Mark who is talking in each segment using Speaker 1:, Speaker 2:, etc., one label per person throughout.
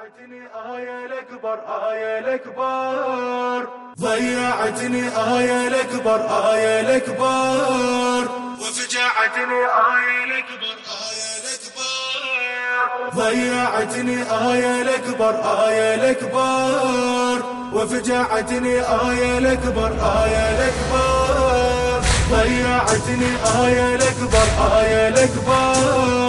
Speaker 1: ضيعتني آية الأكبر آية الأكبر ضيعتني آية الأكبر آية الأكبر وفجعتني آية الأكبر آية الأكبر ضيعتني آية الأكبر آية الأكبر وفجعتني آية الأكبر آية الأكبر ضيعتني آية الأكبر آية الأكبر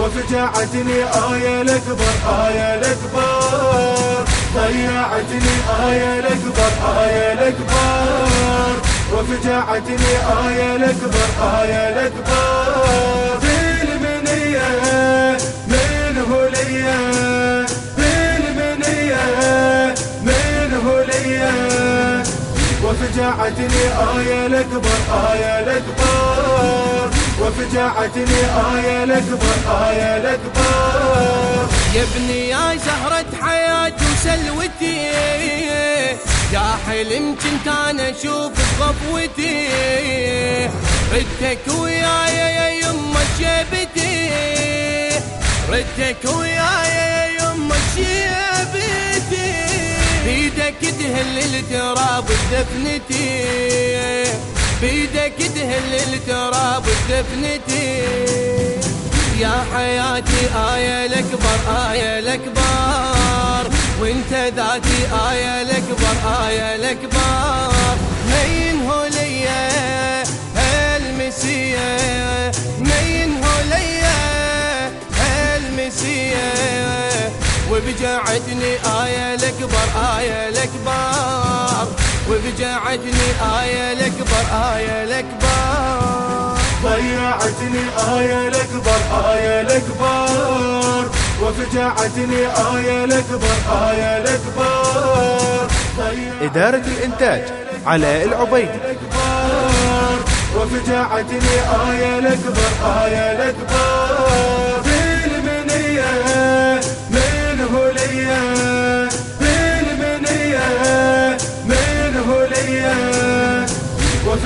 Speaker 1: وفجعتني آية الأكبر آية الأكبر. ضيعتني آية الأكبر آية الأكبر. وفجعتني آية الأكبر آية الأكبر. في المنية منه ليا. في المنية منه ليا. وفجعتني آية الأكبر آية الأكبر. وفجعتني آية الأكبر آية الأكبر.
Speaker 2: يا ابني يا زهرة حياتي وسلوتي. يا حلم كنت أنا أشوف بغفوتي. ردك وياي يا يما شيبتي ردك وياي يا يما شيبتي بيدك تهل التراب بدفنتي بيدك تهل التراب بدفنتي يا حياتي آية الأكبر آية الأكبر. وانت ذاتي آية الأكبر آية الأكبر. مين هو ليا المسيا مين هو ليا المسيا وبجعتني آية الأكبر آية الأكبر. وبجعتني آية الأكبر آية الأكبر.
Speaker 1: ضيعتني آية الأكبر آية الأكبر. وفجعتني آية الأكبر آية الأكبر.
Speaker 3: إدارة الإنتاج علاء العبيدي
Speaker 1: وفجعتني آية الأكبر آية الأكبر.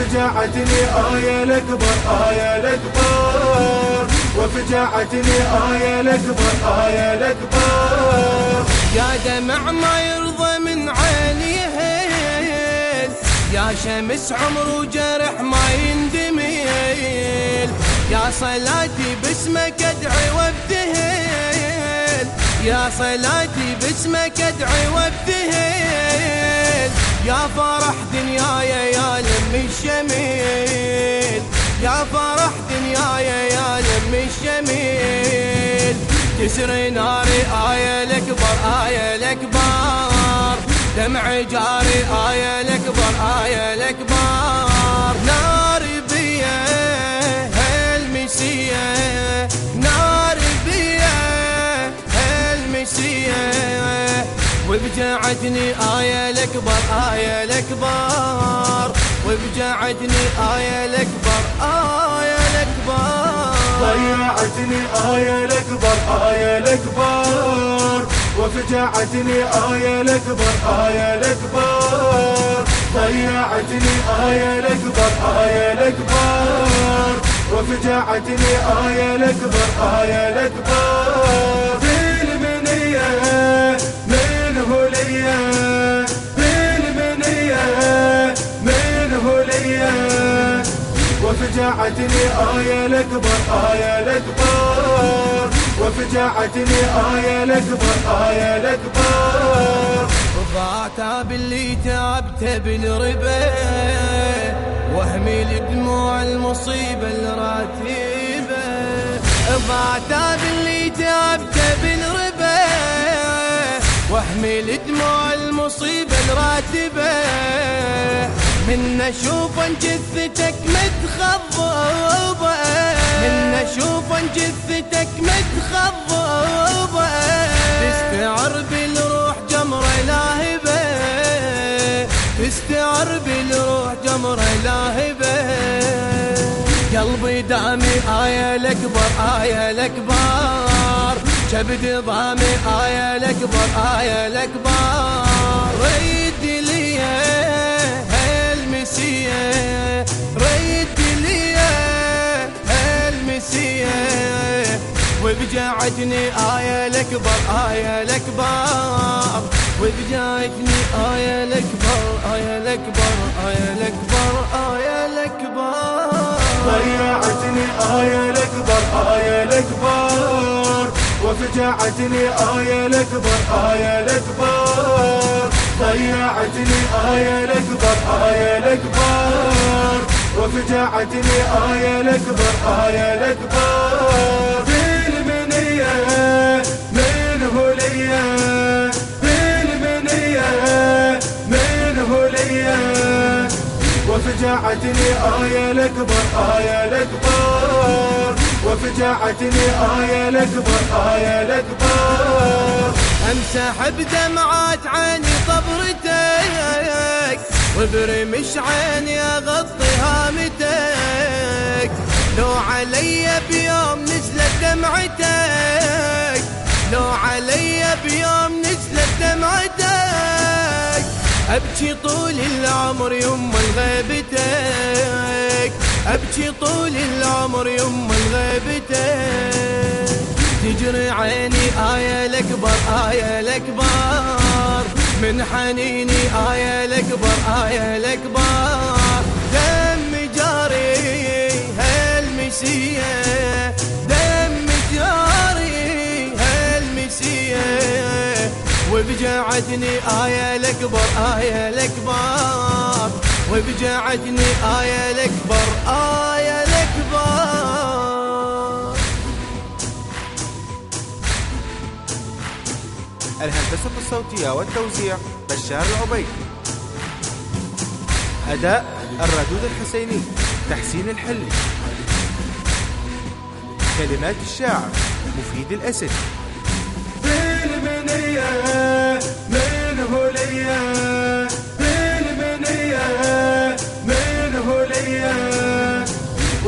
Speaker 1: وفجعتني آية الأكبر آية الأكبر. وفجعتني آية الأكبر آية الأكبر.
Speaker 2: يا دمع ما يرضى من عيني هيل. يا شمس عمر وجرح ما يندميل. يا صلاتي باسمك أدعي وابتهل يا صلاتي باسمك أدعي وابتهل يا فرح دنياي يا لم الشميل. يا فرح دنياي يا لم الشميل. تسري ناري آية الأكبر آية الأكبر. دمع جاري آية الأكبر آية الأكبر. وبجعتني آية الأكبر آية الأكبر. وبجعتني آية الأكبر آية الأكبر.
Speaker 1: ضيعتني آية الأكبر آية الأكبر. وفجعتني آية الأكبر آية الأكبر. ضيعتني آية الأكبر آية الأكبر. وفجعتني آية الأكبر آية الأكبر. منه ليا في المنية منه ليا وفجعتني آية الأكبر آية الأكبر. وفجعتني آية الأكبر آية الأكبر.
Speaker 2: ضاعت باللي تعبت بالربا وهمي الدموع المصيبة الراتبة. ضاعت باللي تعبت بالربا واحمل دموع المصيبة الراتبة. من أشوف جثتك متخضبة. من أشوف جثتك متخضبة. تستعر بالروح جمرة لاهبة. تستعر بالروح جمرة لاهبة. قلبي دامي آية الأكبر آية الأكبر. كبد ضامي آية الأكبر آية الأكبر. ريد لي هالمسية ريد لي هالمسية وبجاعتني آية الأكبر آية الأكبر. وبجاعتني آية الأكبر آية الأكبر آية الأكبر آية الأكبر.
Speaker 1: ضيعتني آية الأكبر وفجعتني آية الأكبر آية الأكبر. ضيعتني آية الأكبر آية الأكبر. وفجعتني آية الأكبر آية الأكبر. في المنية منه ليا. في المنية منه ليا. وفجعتني آية الأكبر آية الأكبر. وفجعتني آية الأكبر آية الأكبر.
Speaker 2: امسح بدمعات عيني طبرتك. وبرمش عيني اغطي هامتك لو علي بيوم نزلت دمعتك. لو علي بيوم نزلت دمعتك. أبكي طول العمر يما غيبتك أبكي طول العمر يما غيبتك تجري عيني آية الأكبر آية الأكبر. من حنيني آية الأكبر آية الأكبر. دم جاري هالمسية دم جاري هالمسية وبجعتني آية الأكبر آية الأكبر. وبجعتني آية الأكبر آية الأكبر.
Speaker 3: الهندسة الصوتية والتوزيع بشار العبيد. أداء الردود الحسيني تحسين الحلي. كلمات الشاعر مفيد الأسد.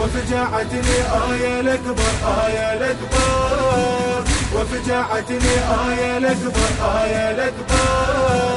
Speaker 1: وفجعتني آية الأكبر آية الأكبر. وفجعتني آية الأكبر آية الأكبر.